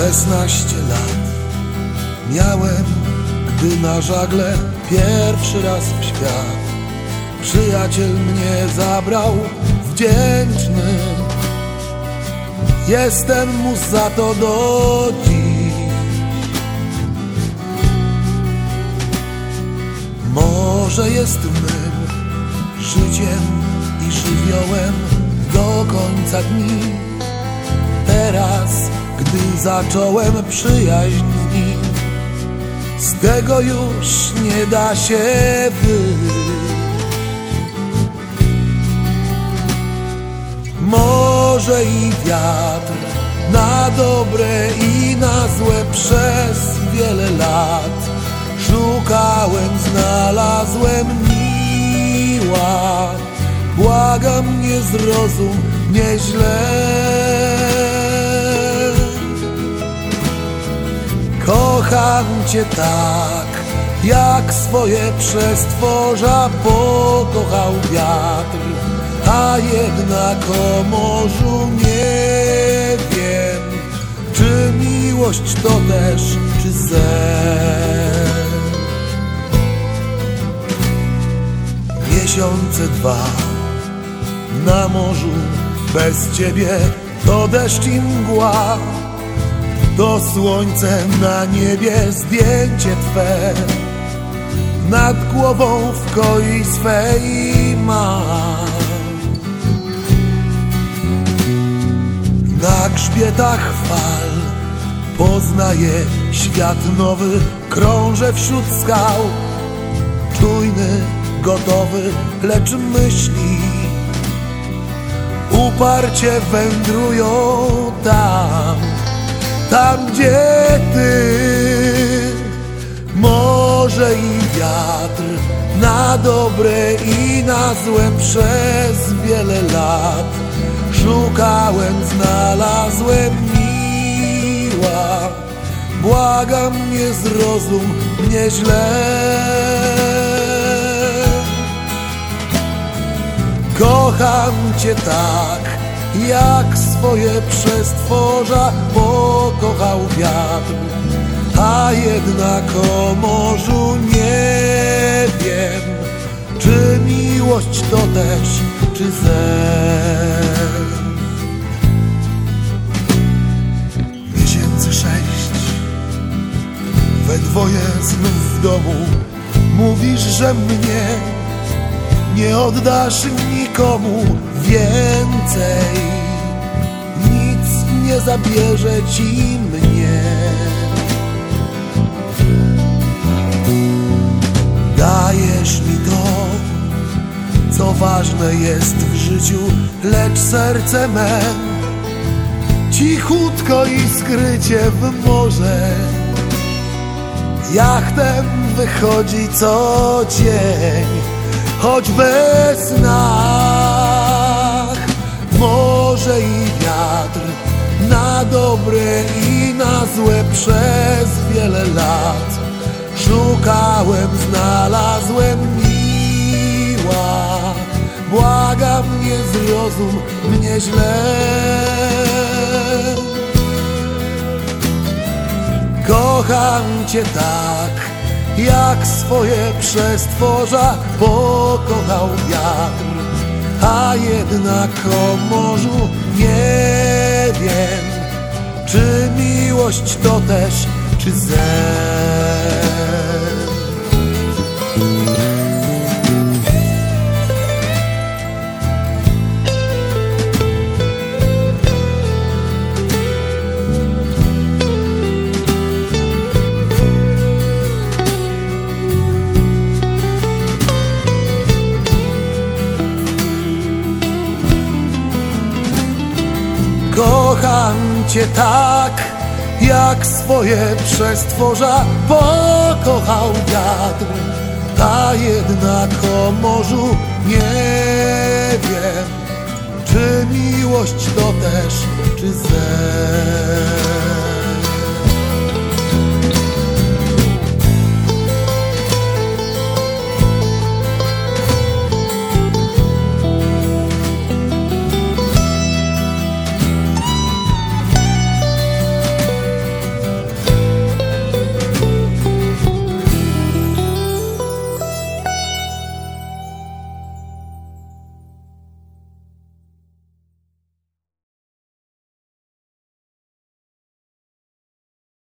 Szesnaście lat miałem, gdy na żagle pierwszy raz w świat przyjaciel mnie zabrał wdzięczny. Jestem mu za to do dziś. Może jest mym życiem i żywiołem do końca dni. Teraz gdy zacząłem przyjaźń z nim Z tego już nie da się wyjść Morze i wiatr na dobre i na złe przez wiele lat. Szukałem, znalazłem miła. Błagam, nie zrozum mnie Kocham Cię tak, jak swoje przestworza pokochał wiatr, a jednak o morzu nie wiem, czy miłość to też, czy sen. Miesiące dwa na morzu bez Ciebie to deszcz i mgła to słońce na niebie zdjęcie Twe. Nad głową w koi swej mam. Na grzbietach fal Poznaję świat nowy Krążę wśród skał. Czujny, gotowy, lecz myśli Uparcie wędrują tam tam gdzie ty. Morze i wiatr na dobre i na złe przez wiele lat. Szukałem, znalazłem miła. Błagam, nie zrozum mnie źle Kocham Cię tak jak swoje przestworza pokochał wiatr, a jednak o morzu nie wiem, czy miłość to też, czy zen. Miesięcy sześć, we dwoje znów w domu, mówisz, że mnie nie oddasz nikomu więcej. Nic nie zabierze ci mnie. Dajesz mi to, co ważne jest w życiu Lecz serce me cichutko i skrycie w morze. Jachtem wychodzi co dzień choć we snach Morze i wiatr na dobre i na złe przez wiele lat. Szukałem, znalazłem miła. Błagam, nie zrozum mnie źle. Kocham Cię tak jak swoje przestworza pokochał wiatr, a jednak o morzu nie wiem, czy miłość to też, czy zen. Kocham Cię tak, jak swoje przestworza pokochał wiatr, a jednak o morzu nie wiem, czy miłość to też, czy zen.